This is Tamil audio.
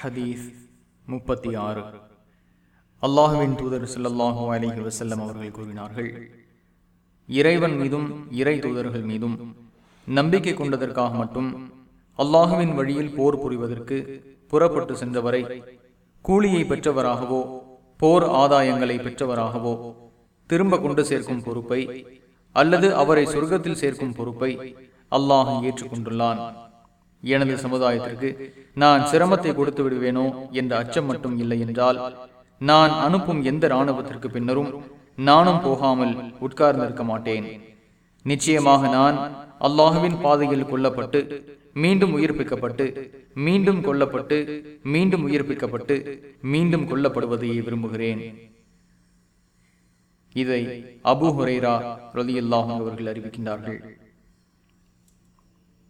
ஹதீஸ் முப்பத்தி ஆறு அல்லாஹுவின் தூதர் ஸல்லல்லாஹு அலிஹி வசல்லம் அவர்கள் கூறினார்கள் இறைவன் மீதும் இறை தூதர்கள் மீதும் நம்பிக்கை கொண்டதற்காக மட்டும் அல்லாஹுவின் வழியில் போர் புரிவதற்கு புறப்பட்டு சென்றவரை கூலியை பெற்றவராகவோ போர் ஆதாயங்களை பெற்றவராகவோ திரும்ப கொண்டு சேர்க்கும் பொறுப்பை அல்லது அவரை சொர்க்கத்தில் சேர்க்கும் பொறுப்பை அல்லாஹ் ஏற்றுக்கொண்டுள்ளான். எனது சமுதாயத்திற்கு நான் சிரமத்தை கொடுத்து விடுவேனோ என்ற அச்சம் மட்டும் இல்லை என்றால் நான் அனுப்பும் எந்த இராணுவத்திற்கு பின்னரும் நானும் போகாமல் உட்கார்ந்திருக்க மாட்டேன். நிச்சயமாக நான் அல்லாஹுவின் பாதையில் கொல்லப்பட்டு மீண்டும் உயிர்ப்பிக்கப்பட்டு மீண்டும் கொல்லப்பட்டு மீண்டும் உயிர்ப்பிக்கப்பட்டு மீண்டும் கொல்லப்படுவதையே விரும்புகிறேன். இதை அபு ஹுரைரா ரலியல்லாஹு அவர்கள் அறிவிக்கின்றார்கள்.